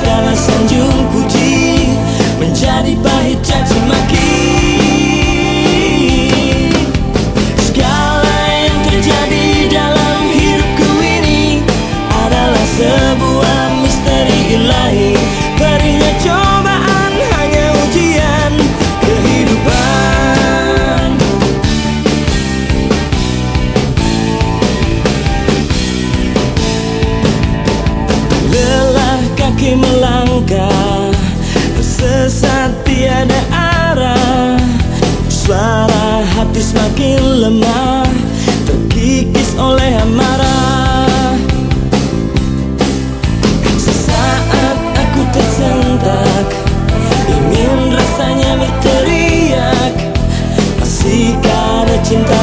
jealous tiada arah. Suara hati semakin lemah Terkikis oleh amarah. Sesaat aku tersentak Ingin rasanya berteriak. Masih karena cinta